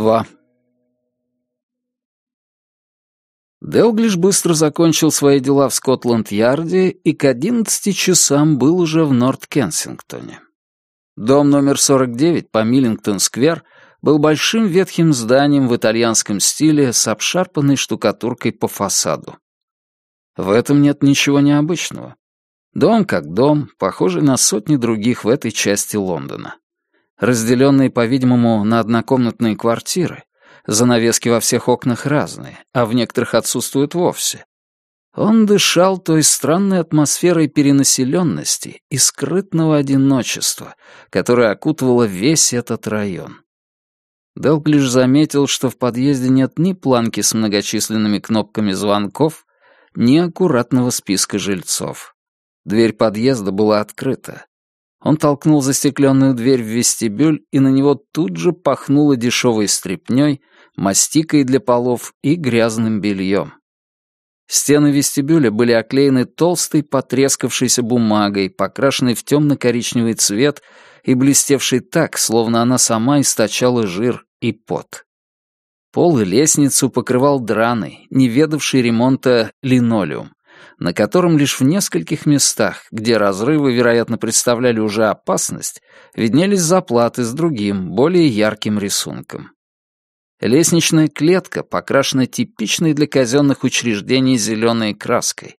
2. Делглиш быстро закончил свои дела в Скотланд-Ярде и к 11 часам был уже в Норт-Кенсингтоне. Дом номер 49 по Миллингтон-сквер был большим ветхим зданием в итальянском стиле с обшарпанной штукатуркой по фасаду. В этом нет ничего необычного. Дом как дом, похожий на сотни других в этой части Лондона разделенные, по-видимому, на однокомнатные квартиры. Занавески во всех окнах разные, а в некоторых отсутствуют вовсе. Он дышал той странной атмосферой перенаселенности и скрытного одиночества, которое окутывало весь этот район. Делглиш заметил, что в подъезде нет ни планки с многочисленными кнопками звонков, ни аккуратного списка жильцов. Дверь подъезда была открыта. Он толкнул застекленную дверь в вестибюль, и на него тут же пахнуло дешевой стряпнёй, мастикой для полов и грязным бельем. Стены вестибюля были оклеены толстой потрескавшейся бумагой, покрашенной в темно-коричневый цвет и блестевшей так, словно она сама источала жир и пот. Пол и лестницу покрывал драный, не ведавший ремонта линолеум, на котором лишь в нескольких местах, где разрывы, вероятно, представляли уже опасность, виднелись заплаты с другим, более ярким рисунком. Лестничная клетка покрашена типичной для казенных учреждений зеленой краской.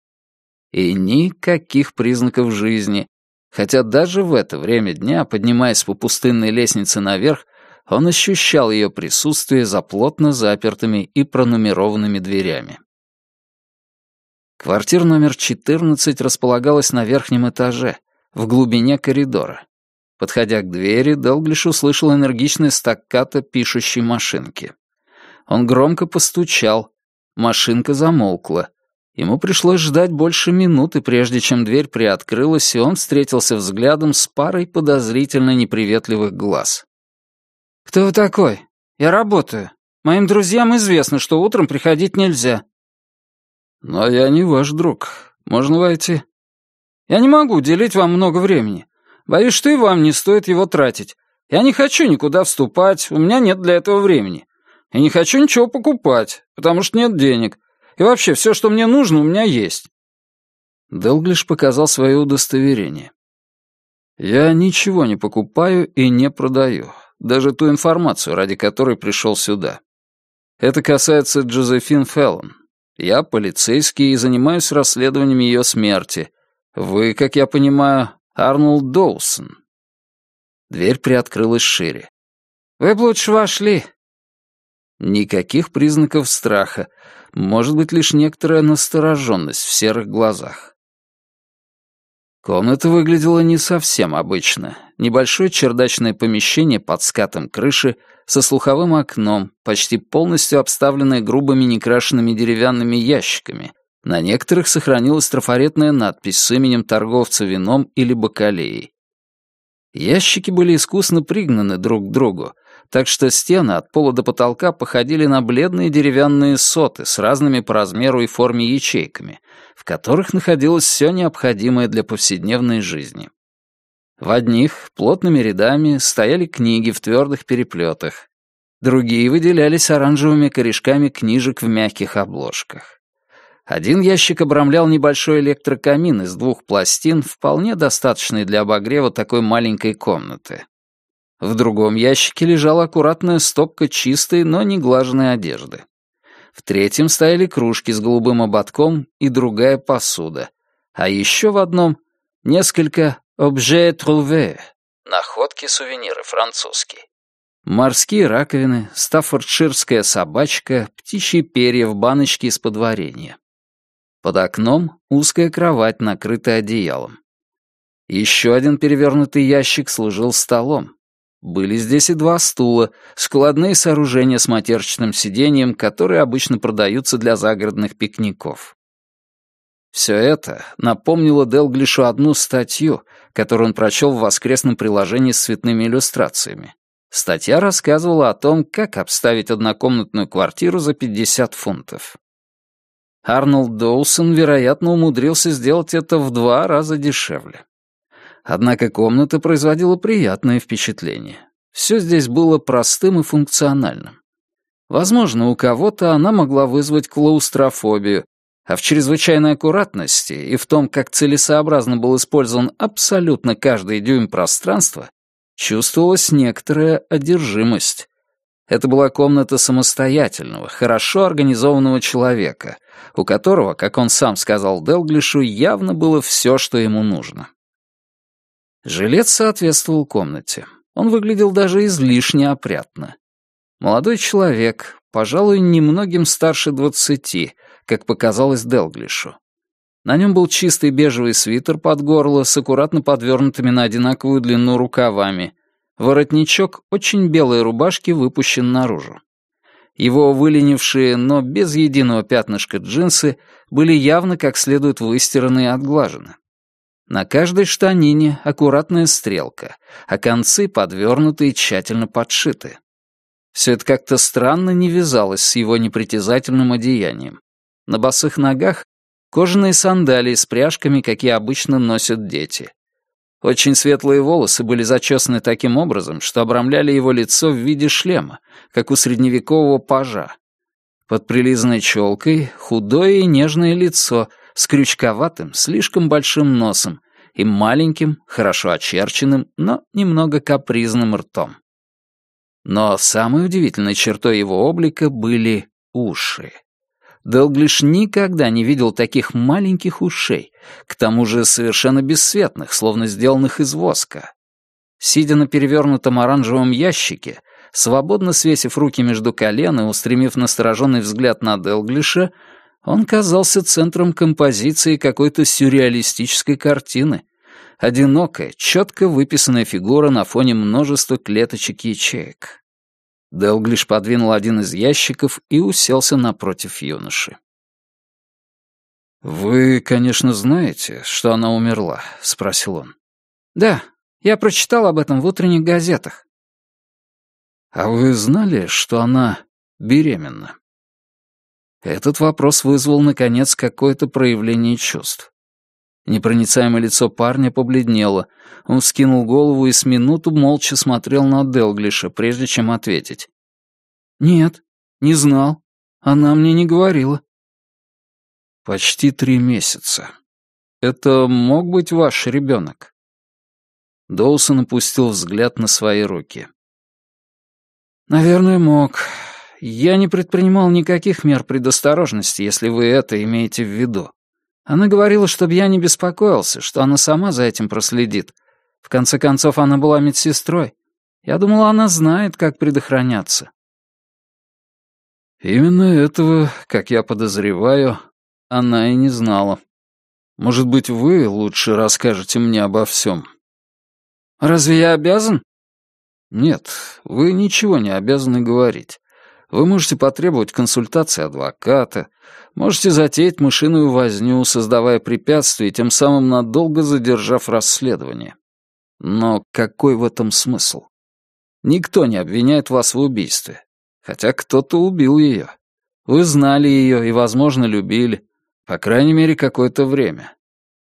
И никаких признаков жизни, хотя даже в это время дня, поднимаясь по пустынной лестнице наверх, он ощущал ее присутствие за плотно запертыми и пронумерованными дверями. Квартира номер 14 располагалась на верхнем этаже, в глубине коридора. Подходя к двери, Делглиш услышал энергичное стаккато пишущей машинки. Он громко постучал. Машинка замолкла. Ему пришлось ждать больше минуты, прежде чем дверь приоткрылась, и он встретился взглядом с парой подозрительно неприветливых глаз. «Кто вы такой? Я работаю. Моим друзьям известно, что утром приходить нельзя. «Но я не ваш друг. Можно войти?» «Я не могу уделить вам много времени. Боюсь, что и вам не стоит его тратить. Я не хочу никуда вступать, у меня нет для этого времени. И не хочу ничего покупать, потому что нет денег. И вообще, все, что мне нужно, у меня есть». Делглиш показал свое удостоверение. «Я ничего не покупаю и не продаю, даже ту информацию, ради которой пришел сюда. Это касается Джозефин Феллон, я полицейский и занимаюсь расследованием ее смерти. Вы, как я понимаю, Арнольд Доусон». Дверь приоткрылась шире. «Вы бы лучше вошли». Никаких признаков страха. Может быть, лишь некоторая настороженность в серых глазах. Комната выглядела не совсем обычно. Небольшое чердачное помещение под скатом крыши со слуховым окном, почти полностью обставленное грубыми некрашенными деревянными ящиками. На некоторых сохранилась трафаретная надпись с именем торговца вином или бакалеей. Ящики были искусно пригнаны друг к другу, так что стены от пола до потолка походили на бледные деревянные соты с разными по размеру и форме ячейками, в которых находилось все необходимое для повседневной жизни. В одних плотными рядами стояли книги в твердых переплетах. Другие выделялись оранжевыми корешками книжек в мягких обложках. Один ящик обрамлял небольшой электрокамин из двух пластин, вполне достаточный для обогрева такой маленькой комнаты. В другом ящике лежала аккуратная стопка чистой, но не глаженной одежды. В третьем стояли кружки с голубым ободком и другая посуда. А еще в одном — несколько «Objet trouvé» — находки-сувениры французские. Морские раковины, стаффордширская собачка, птичьи перья в баночке из-под варенья. Под окном узкая кровать, накрытая одеялом. Еще один перевернутый ящик служил столом. Были здесь и два стула, складные сооружения с матерчатым сиденьем, которые обычно продаются для загородных пикников. Все это напомнило Делглишу одну статью, которую он прочел в воскресном приложении с цветными иллюстрациями. Статья рассказывала о том, как обставить однокомнатную квартиру за 50 фунтов. Арнольд Доусон, вероятно, умудрился сделать это в два раза дешевле. Однако комната производила приятное впечатление. Все здесь было простым и функциональным. Возможно, у кого-то она могла вызвать клаустрофобию, а в чрезвычайной аккуратности и в том, как целесообразно был использован абсолютно каждый дюйм пространства, чувствовалась некоторая одержимость. Это была комната самостоятельного, хорошо организованного человека, у которого, как он сам сказал Делглишу, явно было все, что ему нужно. Жилец соответствовал комнате. Он выглядел даже излишне опрятно. Молодой человек, пожалуй, немногим старше двадцати, как показалось Делглишу. На нем был чистый бежевый свитер под горло с аккуратно подвернутыми на одинаковую длину рукавами. Воротничок очень белой рубашки выпущен наружу. Его выленившие, но без единого пятнышка джинсы были явно как следует выстираны и отглажены. На каждой штанине аккуратная стрелка, а концы подвернуты и тщательно подшиты. Все это как-то странно не вязалось с его непритязательным одеянием. На босых ногах кожаные сандалии с пряжками, какие обычно носят дети. Очень светлые волосы были зачесаны таким образом, что обрамляли его лицо в виде шлема, как у средневекового пажа. Под прилизанной челкой худое и нежное лицо — с крючковатым, слишком большим носом и маленьким, хорошо очерченным, но немного капризным ртом. Но самой удивительной чертой его облика были уши. Делглиш никогда не видел таких маленьких ушей, к тому же совершенно бесцветных, словно сделанных из воска. Сидя на перевернутом оранжевом ящике, свободно свесив руки между колен и устремив настороженный взгляд на Делглиша, он казался центром композиции какой-то сюрреалистической картины. Одинокая, четко выписанная фигура на фоне множества клеточек ячеек. Делглиш подвинул один из ящиков и уселся напротив юноши. «Вы, конечно, знаете, что она умерла?» — спросил он. «Да, я прочитал об этом в утренних газетах». «А вы знали, что она беременна?» Этот вопрос вызвал, наконец, какое-то проявление чувств. Непроницаемое лицо парня побледнело. Он вскинул голову и с минуту молча смотрел на Делглиша, прежде чем ответить. «Нет, не знал. Она мне не говорила». «Почти три месяца. Это мог быть ваш ребенок?» Доусон опустил взгляд на свои руки. «Наверное, мог. Я не предпринимал никаких мер предосторожности, если вы это имеете в виду. Она говорила, чтобы я не беспокоился, что она сама за этим проследит. В конце концов, она была медсестрой. Я думала, она знает, как предохраняться. Именно этого, как я подозреваю, она и не знала. Может быть, вы лучше расскажете мне обо всем? Разве я обязан? Нет, вы ничего не обязаны говорить. Вы можете потребовать консультации адвоката, можете затеять мышиную возню, создавая препятствия, тем самым надолго задержав расследование. Но какой в этом смысл? Никто не обвиняет вас в убийстве, хотя кто-то убил ее. Вы знали ее и, возможно, любили, по крайней мере, какое-то время.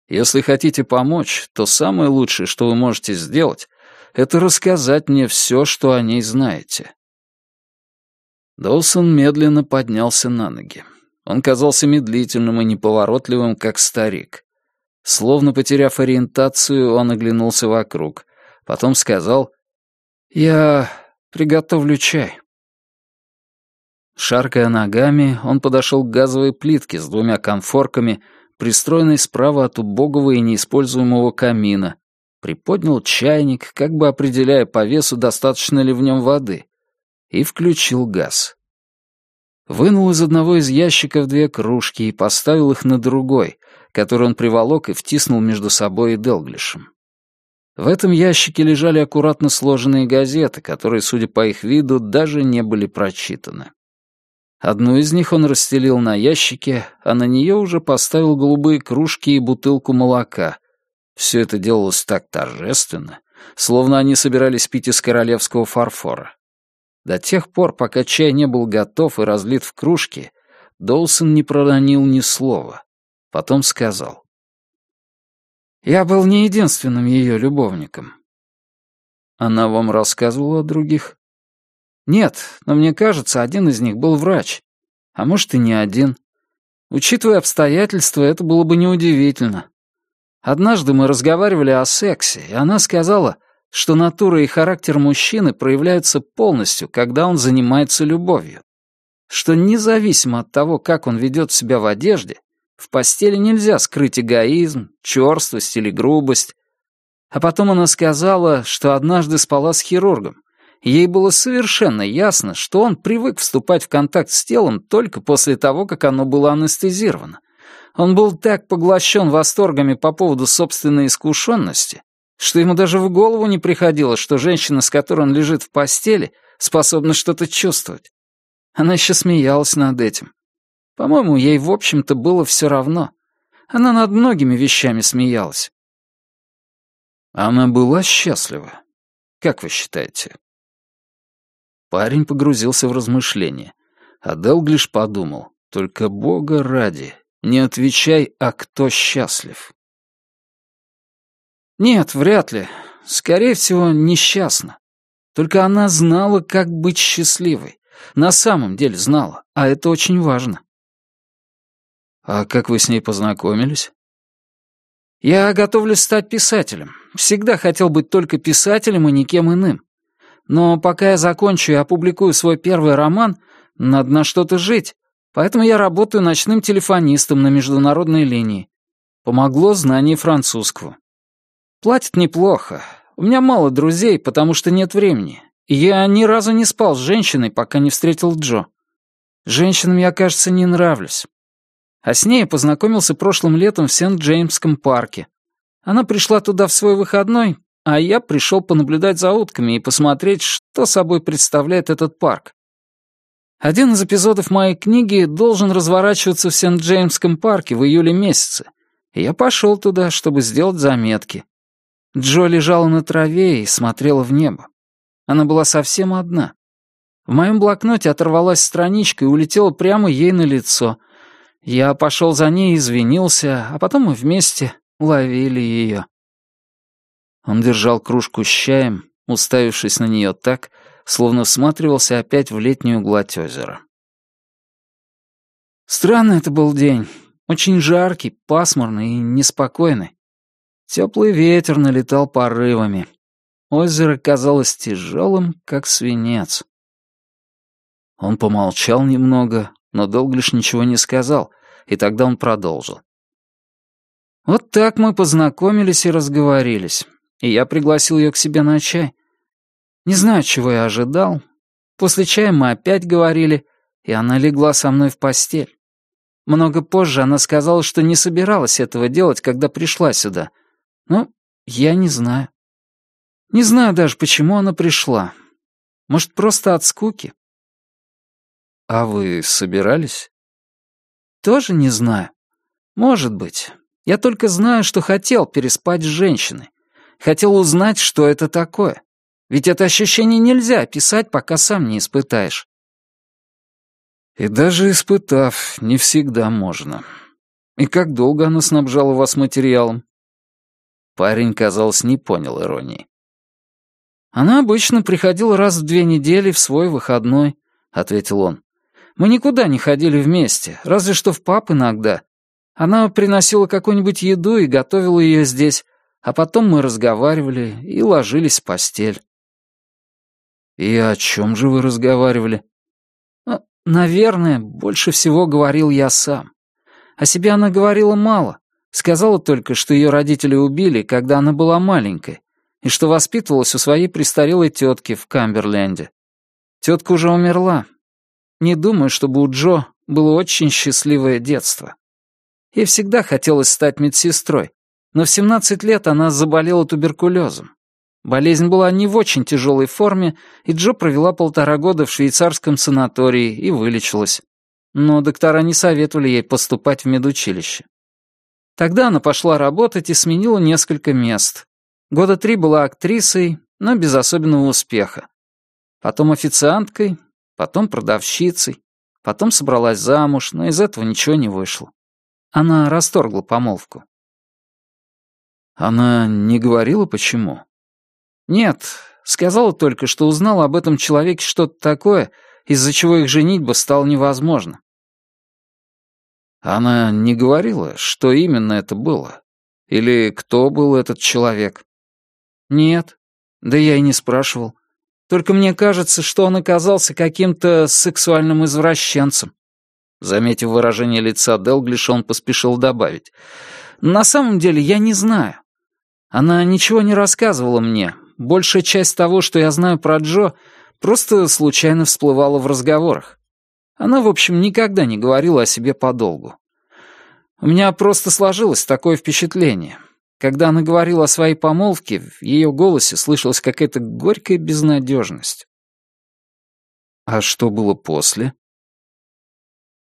Если хотите помочь, то самое лучшее, что вы можете сделать, это рассказать мне все, что о ней знаете. Доусон медленно поднялся на ноги. Он казался медлительным и неповоротливым, как старик. Словно потеряв ориентацию, он оглянулся вокруг. Потом сказал «Я приготовлю чай». Шаркая ногами, он подошел к газовой плитке с двумя конфорками, пристроенной справа от убогого и неиспользуемого камина, приподнял чайник, как бы определяя по весу, достаточно ли в нем воды, и включил газ. Вынул из одного из ящиков две кружки и поставил их на другой, который он приволок и втиснул между собой и Делглишем. В этом ящике лежали аккуратно сложенные газеты, которые, судя по их виду, даже не были прочитаны. Одну из них он расстелил на ящике, а на нее уже поставил голубые кружки и бутылку молока. Все это делалось так торжественно, словно они собирались пить из королевского фарфора. До тех пор, пока чай не был готов и разлит в кружке, Доусон не проронил ни слова. Потом сказал. «Я был не единственным ее любовником». «Она вам рассказывала о других?» Нет, но мне кажется, один из них был врач. А может, и не один. Учитывая обстоятельства, это было бы неудивительно. Однажды мы разговаривали о сексе, и она сказала, что натура и характер мужчины проявляются полностью, когда он занимается любовью. Что независимо от того, как он ведет себя в одежде, в постели нельзя скрыть эгоизм, черствость или грубость. А потом она сказала, что однажды спала с хирургом. Ей было совершенно ясно, что он привык вступать в контакт с телом только после того, как оно было анестезировано. Он был так поглощен восторгами по поводу собственной искушенности, что ему даже в голову не приходило, что женщина, с которой он лежит в постели, способна что-то чувствовать. Она еще смеялась над этим. По-моему, ей, в общем-то, было все равно. Она над многими вещами смеялась. Она была счастлива. Как вы считаете? Парень погрузился в размышления. А Делглиш подумал, только Бога ради, не отвечай, а кто счастлив. Нет, вряд ли. Скорее всего, несчастна. Только она знала, как быть счастливой. На самом деле знала, а это очень важно. А как вы с ней познакомились? Я готовлюсь стать писателем. Всегда хотел быть только писателем и никем иным. Но пока я закончу и опубликую свой первый роман, надо на что-то жить, поэтому я работаю ночным телефонистом на международной линии. Помогло знание французского. Платят неплохо. У меня мало друзей, потому что нет времени. Я ни разу не спал с женщиной, пока не встретил Джо. Женщинам я, кажется, не нравлюсь. А с ней я познакомился прошлым летом в Сент-Джеймском парке. Она пришла туда в свой выходной, а я пришел понаблюдать за утками и посмотреть, что собой представляет этот парк. Один из эпизодов моей книги должен разворачиваться в Сент-Джеймском парке в июле месяце, и я пошел туда, чтобы сделать заметки. Джо лежала на траве и смотрела в небо. Она была совсем одна. В моем блокноте оторвалась страничка и улетела прямо ей на лицо. Я пошел за ней извинился, а потом мы вместе ловили ее. Он держал кружку с чаем, уставившись на нее так, словно всматривался опять в летнюю гладь озера. Странный это был день. Очень жаркий, пасмурный и неспокойный. Теплый ветер налетал порывами. Озеро казалось тяжелым, как свинец. Он помолчал немного, но долго ничего не сказал, и тогда он продолжил. Вот так мы познакомились и разговорились и я пригласил ее к себе на чай. Не знаю, чего я ожидал. После чая мы опять говорили, и она легла со мной в постель. Много позже она сказала, что не собиралась этого делать, когда пришла сюда. Ну, я не знаю. Не знаю даже, почему она пришла. Может, просто от скуки? А вы собирались? Тоже не знаю. Может быть. Я только знаю, что хотел переспать с женщиной. Хотел узнать, что это такое. Ведь это ощущение нельзя описать, пока сам не испытаешь. И даже испытав, не всегда можно. И как долго она снабжала вас материалом? Парень, казалось, не понял иронии. Она обычно приходила раз в две недели в свой выходной, ответил он. Мы никуда не ходили вместе, разве что в пап иногда. Она приносила какую-нибудь еду и готовила ее здесь, а потом мы разговаривали и ложились в постель. «И о чем же вы разговаривали?» ну, «Наверное, больше всего говорил я сам. О себе она говорила мало. Сказала только, что ее родители убили, когда она была маленькой, и что воспитывалась у своей престарелой тетки в Камберленде. Тетка уже умерла. Не думаю, чтобы у Джо было очень счастливое детство. Ей всегда хотелось стать медсестрой, но в 17 лет она заболела туберкулезом. Болезнь была не в очень тяжелой форме, и Джо провела полтора года в швейцарском санатории и вылечилась. Но доктора не советовали ей поступать в медучилище. Тогда она пошла работать и сменила несколько мест. Года три была актрисой, но без особенного успеха. Потом официанткой, потом продавщицей, потом собралась замуж, но из этого ничего не вышло. Она расторгла помолвку. Она не говорила, почему? Нет, Сказала только, что узнала об этом человеке что-то такое, из-за чего их женитьба стала невозможна. Она не говорила, что именно это было? Или кто был этот человек? Нет, да я и не спрашивал. Только мне кажется, что он оказался каким-то сексуальным извращенцем. Заметив выражение лица Делглиш, он поспешил добавить. «На самом деле я не знаю. Она ничего не рассказывала мне. Большая часть того, что я знаю про Джо, просто случайно всплывала в разговорах. Она, в общем, никогда не говорила о себе подолгу. У меня просто сложилось такое впечатление. Когда она говорила о своей помолвке, в ее голосе слышалась какая-то горькая безнадежность. А что было после?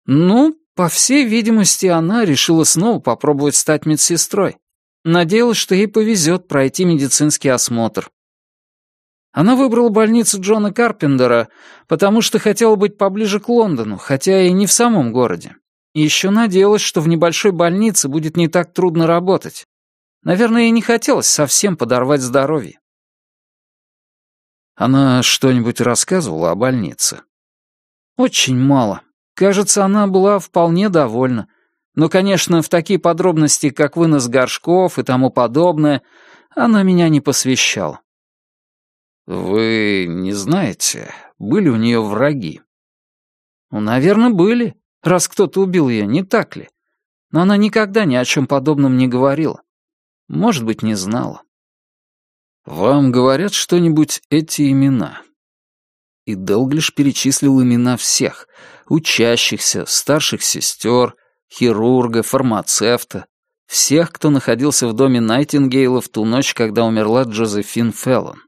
Ну, по всей видимости, она решила снова попробовать стать медсестрой. Надеялась, что ей повезет пройти медицинский осмотр. Она выбрала больницу Джона Карпендера, потому что хотела быть поближе к Лондону, хотя и не в самом городе. Еще надеялась, что в небольшой больнице будет не так трудно работать. Наверное, ей не хотелось совсем подорвать здоровье. Она что-нибудь рассказывала о больнице? Очень мало. Кажется, она была вполне довольна. Но, конечно, в такие подробности, как вынос горшков и тому подобное, она меня не посвящала. «Вы не знаете, были у нее враги?» «Ну, наверное, были, раз кто-то убил ее, не так ли? Но она никогда ни о чем подобном не говорила. Может быть, не знала. «Вам говорят что-нибудь эти имена?» И Делглиш перечислил имена всех — учащихся, старших сестер, хирурга, фармацевта, всех, кто находился в доме Найтингейла в ту ночь, когда умерла Джозефин Феллон.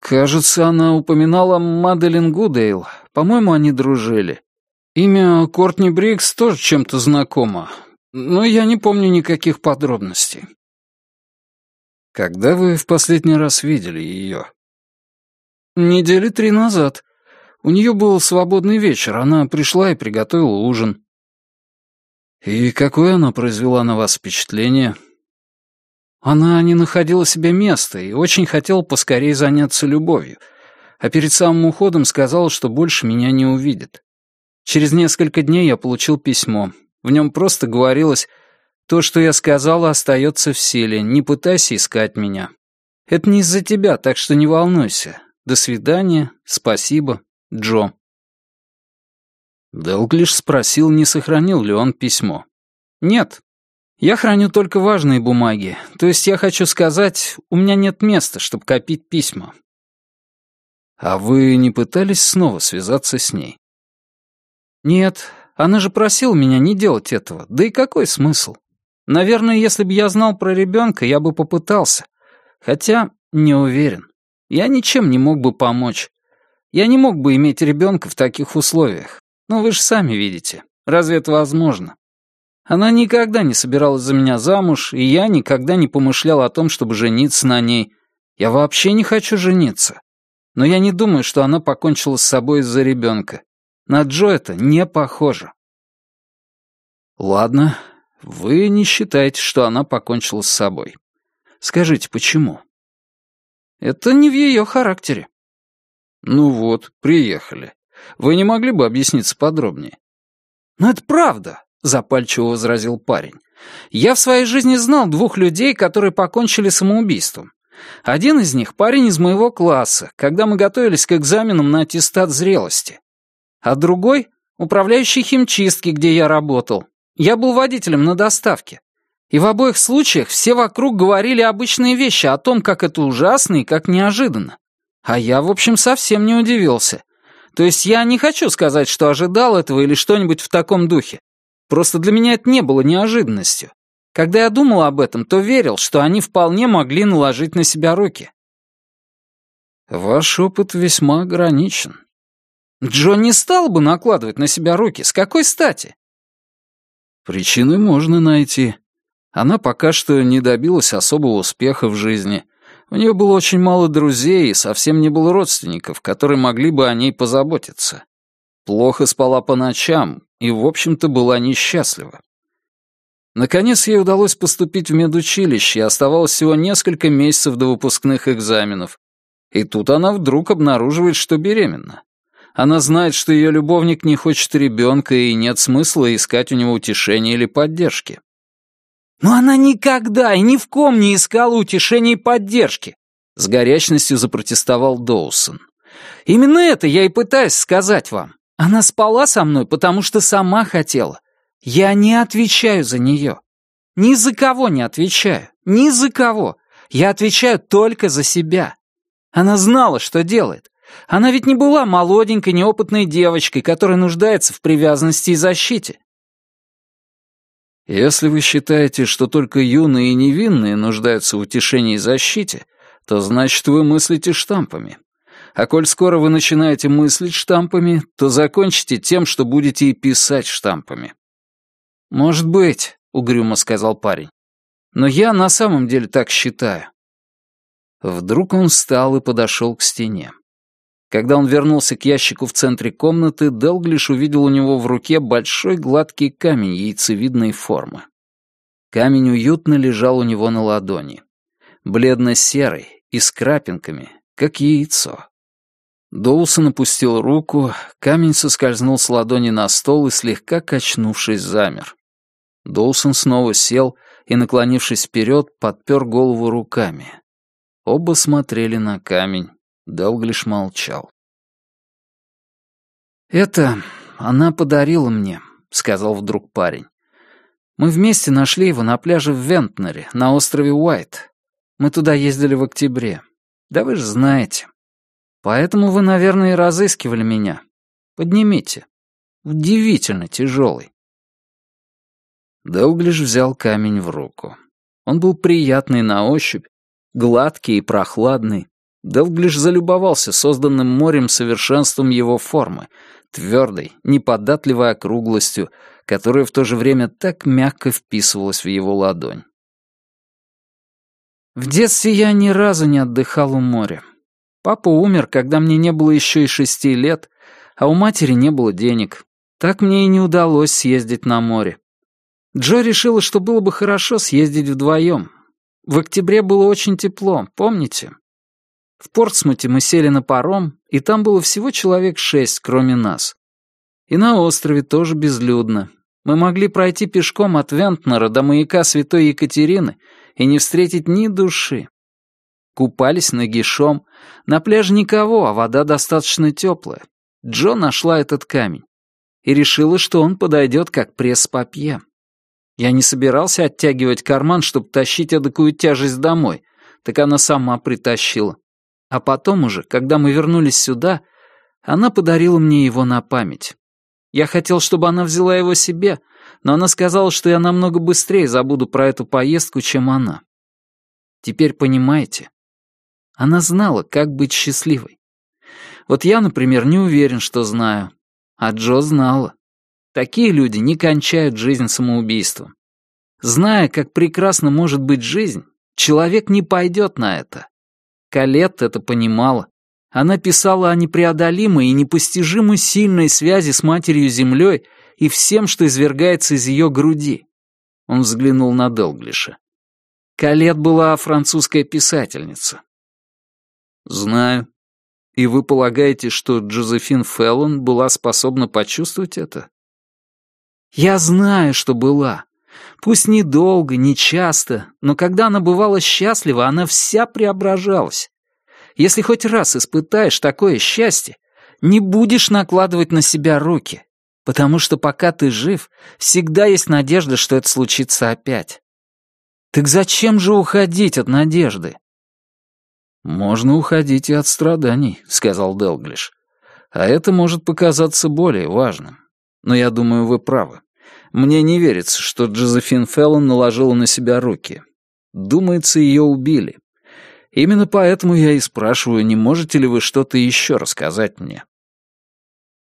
Кажется, она упоминала Маделин Гудейл. По-моему, они дружили. Имя Кортни Брикс тоже чем-то знакомо но я не помню никаких подробностей. Когда вы в последний раз видели ее? Недели три назад. У нее был свободный вечер, она пришла и приготовила ужин. И какое она произвела на вас впечатление? Она не находила себе места и очень хотела поскорее заняться любовью, а перед самым уходом сказала, что больше меня не увидит. Через несколько дней я получил письмо. В нем просто говорилось «То, что я сказала, остается в силе, не пытайся искать меня. Это не из-за тебя, так что не волнуйся. До свидания, спасибо, Джо». Делглиш спросил, не сохранил ли он письмо. «Нет, я храню только важные бумаги. То есть я хочу сказать, у меня нет места, чтобы копить письма». «А вы не пытались снова связаться с ней?» «Нет, она же просила меня не делать этого. Да и какой смысл? Наверное, если бы я знал про ребенка, я бы попытался. Хотя не уверен. Я ничем не мог бы помочь. Я не мог бы иметь ребенка в таких условиях. Ну, вы же сами видите. Разве это возможно? Она никогда не собиралась за меня замуж, и я никогда не помышлял о том, чтобы жениться на ней. Я вообще не хочу жениться. Но я не думаю, что она покончила с собой из-за ребенка. На Джо это не похоже. Ладно, вы не считаете, что она покончила с собой. Скажите, почему? Это не в ее характере. Ну вот, приехали. Вы не могли бы объясниться подробнее? Но это правда, запальчиво возразил парень. Я в своей жизни знал двух людей, которые покончили самоубийством. Один из них — парень из моего класса, когда мы готовились к экзаменам на аттестат зрелости а другой — управляющий химчистки, где я работал. Я был водителем на доставке. И в обоих случаях все вокруг говорили обычные вещи о том, как это ужасно и как неожиданно. А я, в общем, совсем не удивился. То есть я не хочу сказать, что ожидал этого или что-нибудь в таком духе. Просто для меня это не было неожиданностью. Когда я думал об этом, то верил, что они вполне могли наложить на себя руки. Ваш опыт весьма ограничен, Джон не стал бы накладывать на себя руки. С какой стати? Причины можно найти. Она пока что не добилась особого успеха в жизни. У нее было очень мало друзей и совсем не было родственников, которые могли бы о ней позаботиться. Плохо спала по ночам и, в общем-то, была несчастлива. Наконец ей удалось поступить в медучилище, и оставалось всего несколько месяцев до выпускных экзаменов. И тут она вдруг обнаруживает, что беременна. Она знает, что ее любовник не хочет ребенка, и нет смысла искать у него утешения или поддержки. «Но она никогда и ни в ком не искала утешения и поддержки!» С горячностью запротестовал Доусон. «Именно это я и пытаюсь сказать вам. Она спала со мной, потому что сама хотела. Я не отвечаю за нее. Ни за кого не отвечаю. Ни за кого. Я отвечаю только за себя. Она знала, что делает. Она ведь не была молоденькой, неопытной девочкой, которая нуждается в привязанности и защите. Если вы считаете, что только юные и невинные нуждаются в утешении и защите, то значит вы мыслите штампами. А коль скоро вы начинаете мыслить штампами, то закончите тем, что будете и писать штампами. «Может быть», — угрюмо сказал парень. «Но я на самом деле так считаю». Вдруг он встал и подошел к стене. Когда он вернулся к ящику в центре комнаты, Делглиш увидел у него в руке большой гладкий камень яйцевидной формы. Камень уютно лежал у него на ладони. Бледно-серый и с крапинками, как яйцо. Доусон опустил руку, камень соскользнул с ладони на стол и, слегка качнувшись, замер. Доусон снова сел и, наклонившись вперед, подпер голову руками. Оба смотрели на камень. Делглиш молчал. «Это она подарила мне», — сказал вдруг парень. «Мы вместе нашли его на пляже в Вентнере, на острове Уайт. Мы туда ездили в октябре. Да вы же знаете. Поэтому вы, наверное, и разыскивали меня. Поднимите. Удивительно тяжелый. Делглиш взял камень в руку. Он был приятный на ощупь, гладкий и прохладный. Делглиш залюбовался созданным морем совершенством его формы, твердой, неподатливой округлостью, которая в то же время так мягко вписывалась в его ладонь. В детстве я ни разу не отдыхал у моря. Папа умер, когда мне не было еще и шести лет, а у матери не было денег. Так мне и не удалось съездить на море. Джо решила, что было бы хорошо съездить вдвоем. В октябре было очень тепло, помните? В Портсмуте мы сели на паром, и там было всего человек шесть, кроме нас. И на острове тоже безлюдно. Мы могли пройти пешком от Вентнера до маяка Святой Екатерины и не встретить ни души. Купались нагишом, на пляже никого, а вода достаточно теплая. Джо нашла этот камень и решила, что он подойдет как пресс-папье. Я не собирался оттягивать карман, чтобы тащить эдакую тяжесть домой, так она сама притащила. А потом уже, когда мы вернулись сюда, она подарила мне его на память. Я хотел, чтобы она взяла его себе, но она сказала, что я намного быстрее забуду про эту поездку, чем она. Теперь понимаете? Она знала, как быть счастливой. Вот я, например, не уверен, что знаю, а Джо знала. Такие люди не кончают жизнь самоубийством. Зная, как прекрасно может быть жизнь, человек не пойдет на это. Калет это понимала. Она писала о непреодолимой и непостижимо сильной связи с Матерью-Землей и всем, что извергается из ее груди. Он взглянул на Делглиша. Калет была французская писательница. «Знаю. И вы полагаете, что Джозефин Феллон была способна почувствовать это?» Я знаю, что была. Пусть недолго, не часто, но когда она бывала счастлива, она вся преображалась. Если хоть раз испытаешь такое счастье, не будешь накладывать на себя руки, потому что пока ты жив, всегда есть надежда, что это случится опять. Так зачем же уходить от надежды? «Можно уходить и от страданий», — сказал Делглиш. «А это может показаться более важным. Но я думаю, вы правы. Мне не верится, что Джозефин Феллон наложила на себя руки. Думается, ее убили. Именно поэтому я и спрашиваю, не можете ли вы что-то еще рассказать мне?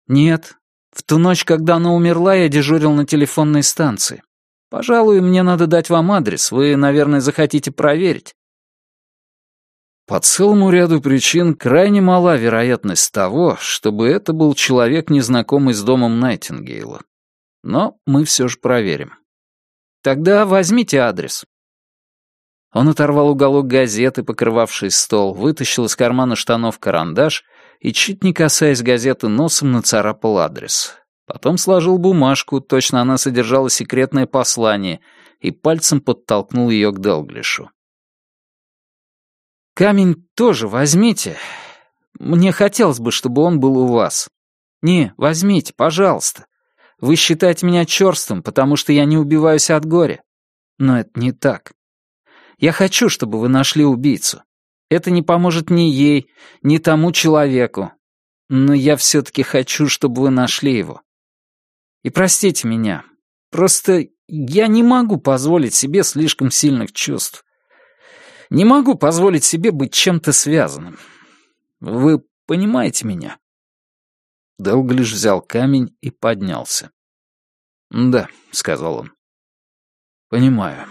Нет. В ту ночь, когда она умерла, я дежурил на телефонной станции. Пожалуй, мне надо дать вам адрес. Вы, наверное, захотите проверить. По целому ряду причин крайне мала вероятность того, чтобы это был человек, незнакомый с домом Найтингейла. Но мы все же проверим. Тогда возьмите адрес». Он оторвал уголок газеты, покрывавший стол, вытащил из кармана штанов карандаш и, чуть не касаясь газеты носом, нацарапал адрес. Потом сложил бумажку, точно она содержала секретное послание, и пальцем подтолкнул ее к Делглишу. «Камень тоже возьмите. Мне хотелось бы, чтобы он был у вас. Не, возьмите, пожалуйста. Вы считаете меня черствым, потому что я не убиваюсь от горя. Но это не так. Я хочу, чтобы вы нашли убийцу. Это не поможет ни ей, ни тому человеку. Но я все-таки хочу, чтобы вы нашли его. И простите меня. Просто я не могу позволить себе слишком сильных чувств. Не могу позволить себе быть чем-то связанным. Вы понимаете меня?» Делглиш взял камень и поднялся. «Да», — сказал он. «Понимаю».